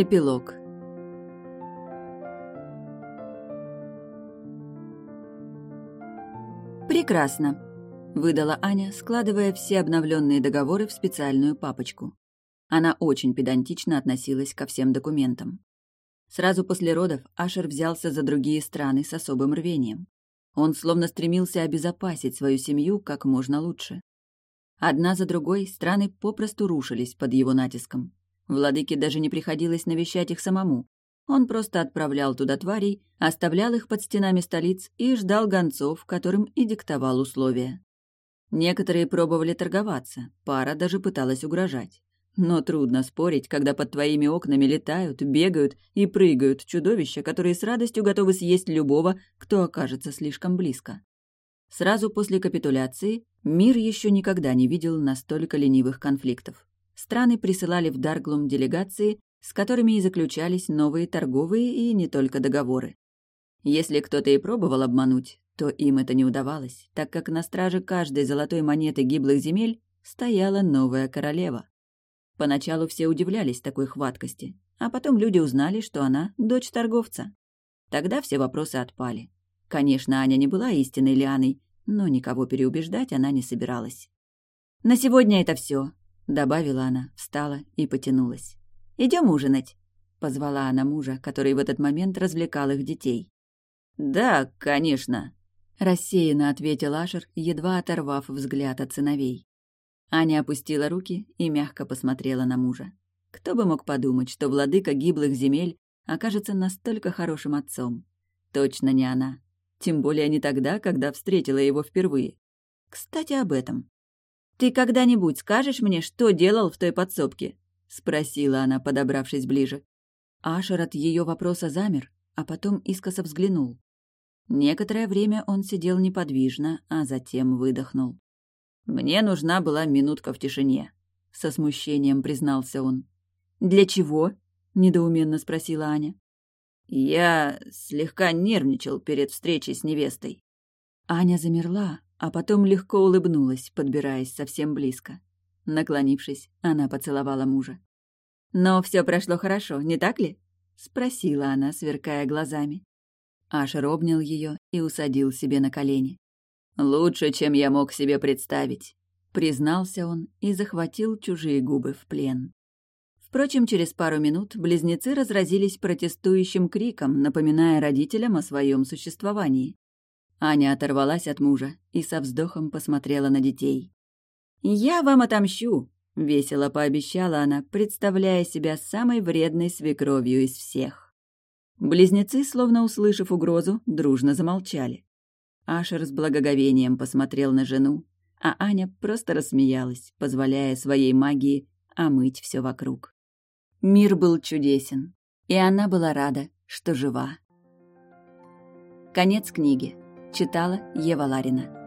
Эпилог «Прекрасно», — выдала Аня, складывая все обновленные договоры в специальную папочку. Она очень педантично относилась ко всем документам. Сразу после родов Ашер взялся за другие страны с особым рвением. Он словно стремился обезопасить свою семью как можно лучше. Одна за другой страны попросту рушились под его натиском. Владыке даже не приходилось навещать их самому. Он просто отправлял туда тварей, оставлял их под стенами столиц и ждал гонцов, которым и диктовал условия. Некоторые пробовали торговаться, пара даже пыталась угрожать. Но трудно спорить, когда под твоими окнами летают, бегают и прыгают чудовища, которые с радостью готовы съесть любого, кто окажется слишком близко. Сразу после капитуляции мир еще никогда не видел настолько ленивых конфликтов. Страны присылали в Дарглум делегации, с которыми и заключались новые торговые и не только договоры. Если кто-то и пробовал обмануть, то им это не удавалось, так как на страже каждой золотой монеты гиблых земель стояла новая королева. Поначалу все удивлялись такой хваткости, а потом люди узнали, что она дочь торговца. Тогда все вопросы отпали. Конечно, Аня не была истинной Лианой, но никого переубеждать она не собиралась. «На сегодня это все, добавила она, встала и потянулась. Идем ужинать», — позвала она мужа, который в этот момент развлекал их детей. «Да, конечно», — рассеянно ответил Ашер, едва оторвав взгляд от сыновей. Аня опустила руки и мягко посмотрела на мужа. Кто бы мог подумать, что владыка гиблых земель окажется настолько хорошим отцом? Точно не она. Тем более не тогда, когда встретила его впервые. Кстати, об этом. «Ты когда-нибудь скажешь мне, что делал в той подсобке?» — спросила она, подобравшись ближе. Ашер от ее вопроса замер, а потом искоса взглянул. Некоторое время он сидел неподвижно, а затем выдохнул. «Мне нужна была минутка в тишине», — со смущением признался он. «Для чего?» — недоуменно спросила Аня. «Я слегка нервничал перед встречей с невестой». Аня замерла, а потом легко улыбнулась, подбираясь совсем близко. Наклонившись, она поцеловала мужа. «Но все прошло хорошо, не так ли?» — спросила она, сверкая глазами. Ашер обнял ее и усадил себе на колени. «Лучше, чем я мог себе представить», — признался он и захватил чужие губы в плен. Впрочем, через пару минут близнецы разразились протестующим криком, напоминая родителям о своем существовании. Аня оторвалась от мужа и со вздохом посмотрела на детей. «Я вам отомщу», — весело пообещала она, представляя себя самой вредной свекровью из всех. Близнецы, словно услышав угрозу, дружно замолчали. Ашер с благоговением посмотрел на жену, а Аня просто рассмеялась, позволяя своей магии омыть все вокруг. Мир был чудесен, и она была рада, что жива. Конец книги. Читала Ева Ларина.